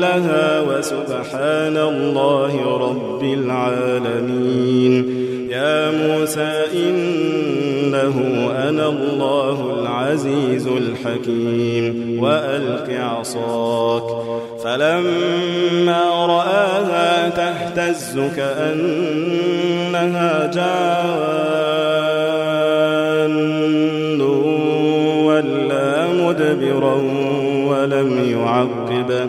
حولها وسبحان الله رب العالمين. يا موسى إنه أنا الله العزيز الحكيم. وألق عصاك. فلما رآها تهتز كأنها جان. ولا مدبرا ولم يعقب.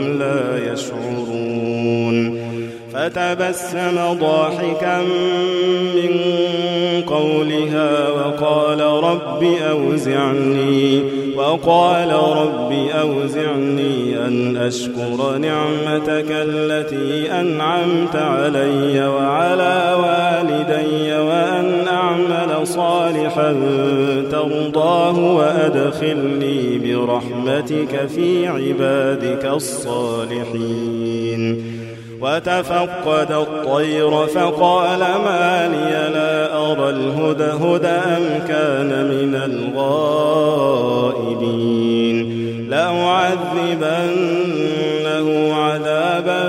يشعرون فتبسم ضاحكا من قولها وقال رب أوزعني وقال رب أوزعني أن أشكر نعمتك التي أنعمت علي وعلى والدي وأن صالحا ترضاه وأدخلني برحمتك في عبادك الصالحين. وتفقد الطير فقال ما لي لا أرى الهدى هدى أم كان من الغائبين. لأعذبنه عذابا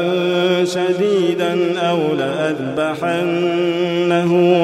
شديدا أو لأذبحنه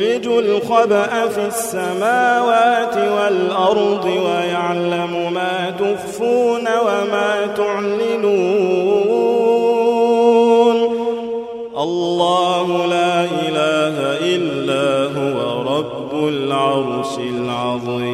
يخرج الخبأ في السماوات والأرض ويعلم ما تخفون وما تعلنون. الله لا إله إلا هو رب العرش العظيم.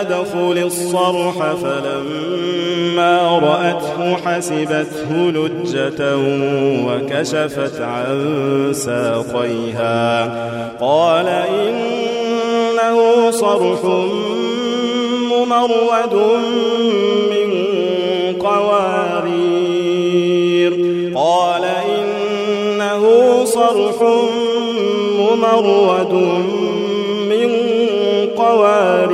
ادخل الصرح فلما رأته حسبته لجة وكشفت عن ساقيها. قال إنه صرح ممرد من قوارير. قال إنه صرح ممرد من قوارير.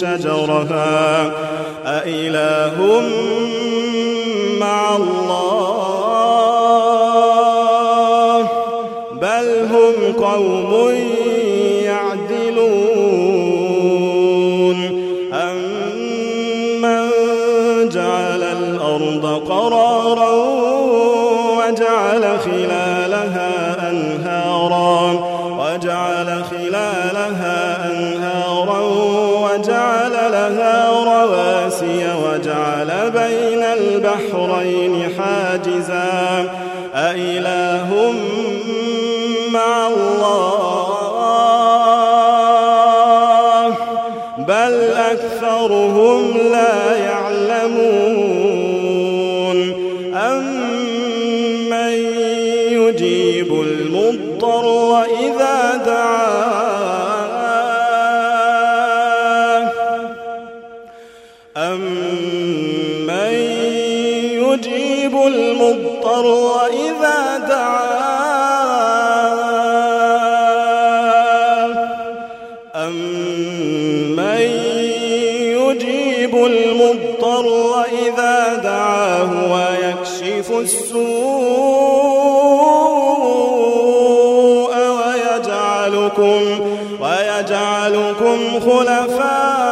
شجرها وجعل بين البحرين حاجزا. أإله مع الله. بل أكثرهم لا يعلمون وإذا دعاه أمن يجيب المضطر إذا دعاه ويكشف السوء ويجعلكم ويجعلكم خلفاء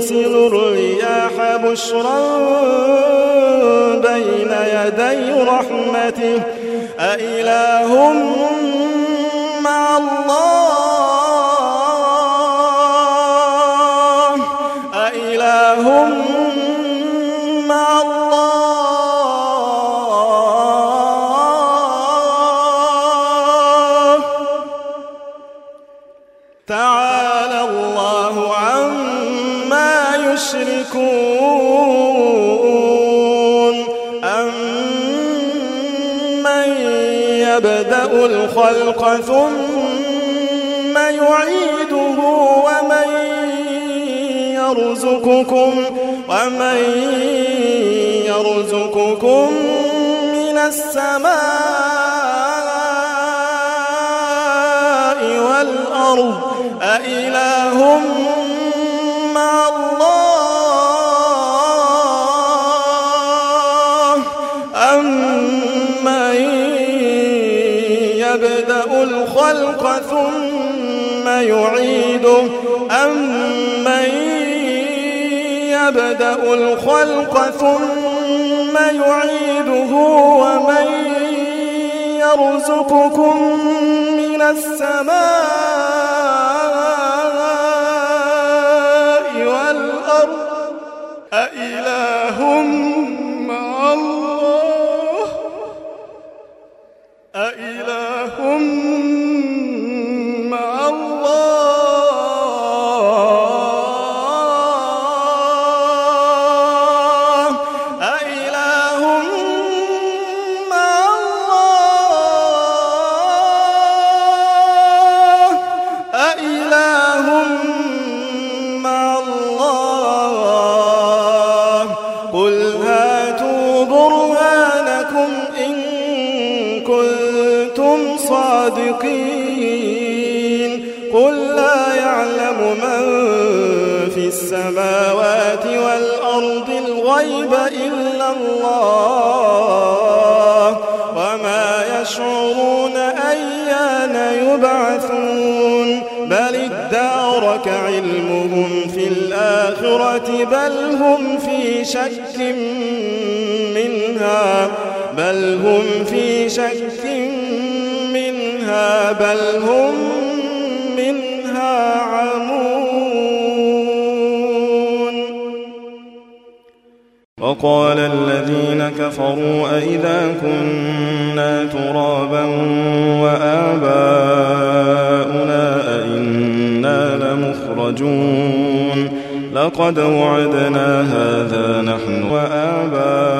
يرسل الرياح بشرا بين يدي رحمته. أإله الخلق ثم يعيده ومن يرزقكم ومن يرزقكم من السماء والأرض. أإله يبدأ الخلق ثم يعيده ومن يرزقكم من السماء بل هم في شك منها بل هم منها عمون. وقال الذين كفروا أئذا كنا ترابا وآباؤنا أئنا لمخرجون. لقد وعدنا هذا نحن وآباؤنا.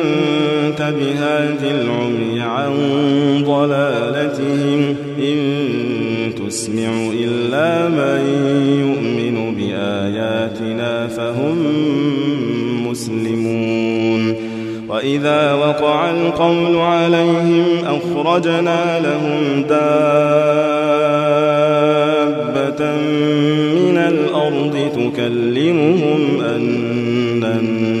بهاد العمي عن ضلالتهم. إن تسمع إلا من يؤمن بآياتنا فهم مسلمون. وإذا وقع القول عليهم أخرجنا لهم دابة من الأرض تكلمهم أن الناس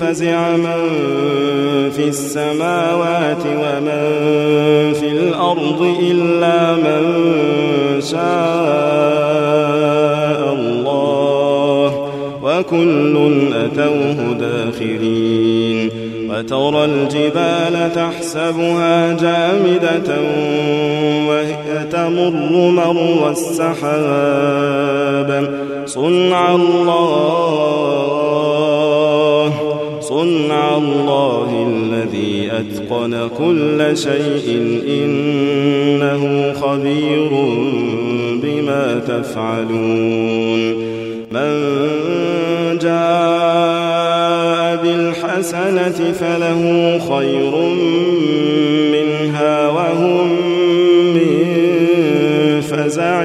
ففزع من في السماوات ومن في الأرض إلا من شاء الله وكل أتوه داخرين وترى الجبال تحسبها جامدة وهي تمر مر السحاب صنع الله الله الذي أتقن كل شيء إنه خبير بما تفعلون. من جاء بالحسنة فله خير منها وهم من فزع